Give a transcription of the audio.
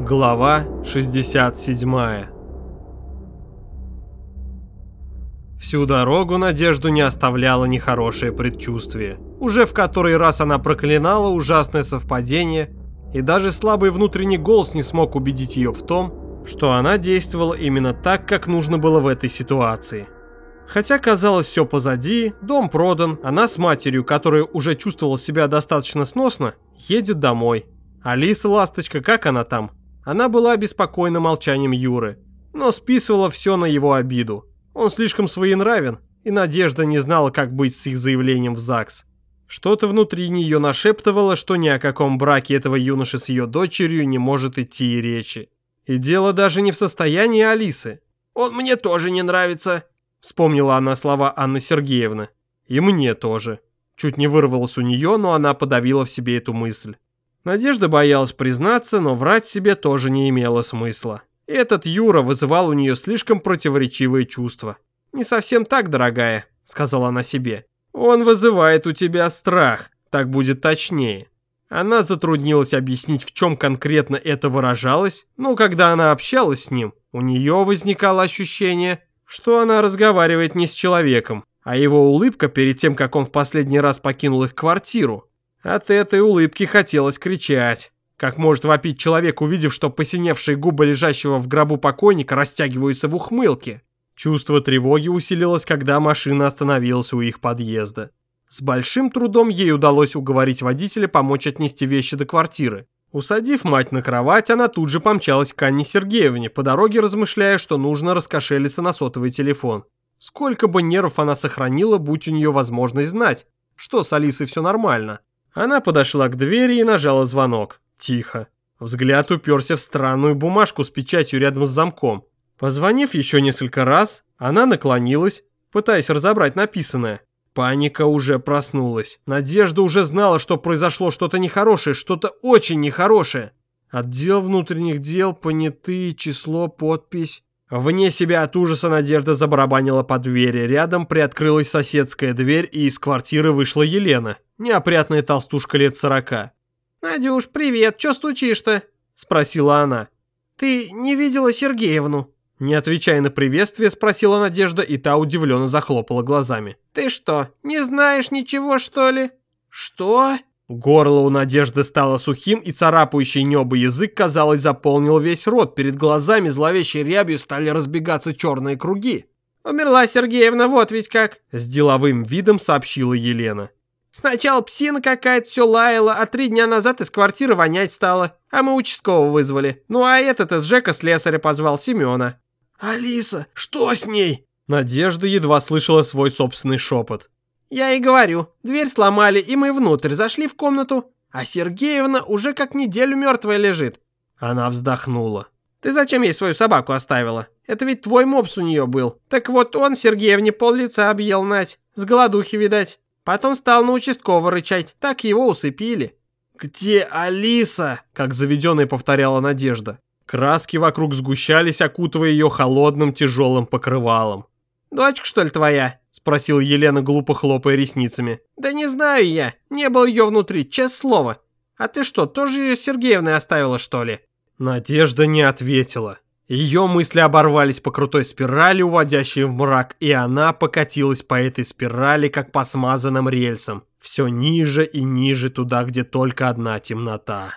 Глава 67 Всю дорогу Надежду не оставляло нехорошее предчувствие. Уже в который раз она проклинала ужасное совпадение, и даже слабый внутренний голос не смог убедить ее в том, что она действовала именно так, как нужно было в этой ситуации. Хотя казалось все позади, дом продан, она с матерью, которая уже чувствовала себя достаточно сносно, едет домой. Алиса Ласточка, как она там? Она была обеспокоена молчанием Юры, но списывала все на его обиду. Он слишком своенравен, и Надежда не знала, как быть с их заявлением в ЗАГС. Что-то внутри нее нашептывало, что ни о каком браке этого юноши с ее дочерью не может идти и речи. И дело даже не в состоянии Алисы. «Он мне тоже не нравится», — вспомнила она слова Анны Сергеевны. «И мне тоже». Чуть не вырвалось у нее, но она подавила в себе эту мысль. Надежда боялась признаться, но врать себе тоже не имело смысла. Этот Юра вызывал у нее слишком противоречивые чувства. «Не совсем так, дорогая», — сказала она себе. «Он вызывает у тебя страх, так будет точнее». Она затруднилась объяснить, в чем конкретно это выражалось, но когда она общалась с ним, у нее возникало ощущение, что она разговаривает не с человеком, а его улыбка перед тем, как он в последний раз покинул их квартиру, от этой улыбки хотелось кричать. Как может вопить человек, увидев, что посиневшие губы лежащего в гробу покойника растягиваются в ухмылке? Чувство тревоги усилилось, когда машина остановилась у их подъезда. С большим трудом ей удалось уговорить водителя помочь отнести вещи до квартиры. Усадив мать на кровать, она тут же помчалась к Анне Сергеевне, по дороге размышляя, что нужно раскошелиться на сотовый телефон. Сколько бы нервов она сохранила, будь у нее возможность знать, что с Алисой все нормально. Она подошла к двери и нажала звонок. Тихо. Взгляд уперся в странную бумажку с печатью рядом с замком. Позвонив еще несколько раз, она наклонилась, пытаясь разобрать написанное. Паника уже проснулась. Надежда уже знала, что произошло что-то нехорошее, что-то очень нехорошее. Отдел внутренних дел, понятые, число, подпись. Вне себя от ужаса Надежда забарабанила по двери. Рядом приоткрылась соседская дверь, и из квартиры вышла Елена, неопрятная толстушка лет сорока. «Надюш, привет, чё стучишь-то?» – спросила она. «Ты не видела Сергеевну?» Не отвечая на приветствие, спросила Надежда, и та удивленно захлопала глазами. «Ты что, не знаешь ничего, что ли?» «Что?» Горло у Надежды стало сухим, и царапающий небо язык, казалось, заполнил весь рот. Перед глазами зловещей рябью стали разбегаться черные круги. «Умерла Сергеевна, вот ведь как!» С деловым видом сообщила Елена. «Сначала псина какая-то все лаяла, а три дня назад из квартиры вонять стало. А мы участкового вызвали. Ну а этот из Жека слесаря позвал Семена». «Алиса, что с ней?» Надежда едва слышала свой собственный шепот. Я и говорю, дверь сломали, и мы внутрь зашли в комнату, а Сергеевна уже как неделю мертвая лежит. Она вздохнула. Ты зачем ей свою собаку оставила? Это ведь твой мопс у нее был. Так вот он Сергеевне пол лица объел, Нать. С голодухи, видать. Потом стал на участкового рычать. Так его усыпили. «Где Алиса?» Как заведенная повторяла Надежда. Краски вокруг сгущались, окутывая ее холодным тяжелым покрывалом. «Дочка, что ли, твоя?» Спросила Елена, глупо хлопая ресницами. «Да не знаю я. Не был ее внутри, честное слово. А ты что, тоже ее Сергеевной оставила, что ли?» Надежда не ответила. Ее мысли оборвались по крутой спирали, уводящей в мрак, и она покатилась по этой спирали, как по смазанным рельсам. Все ниже и ниже туда, где только одна темнота.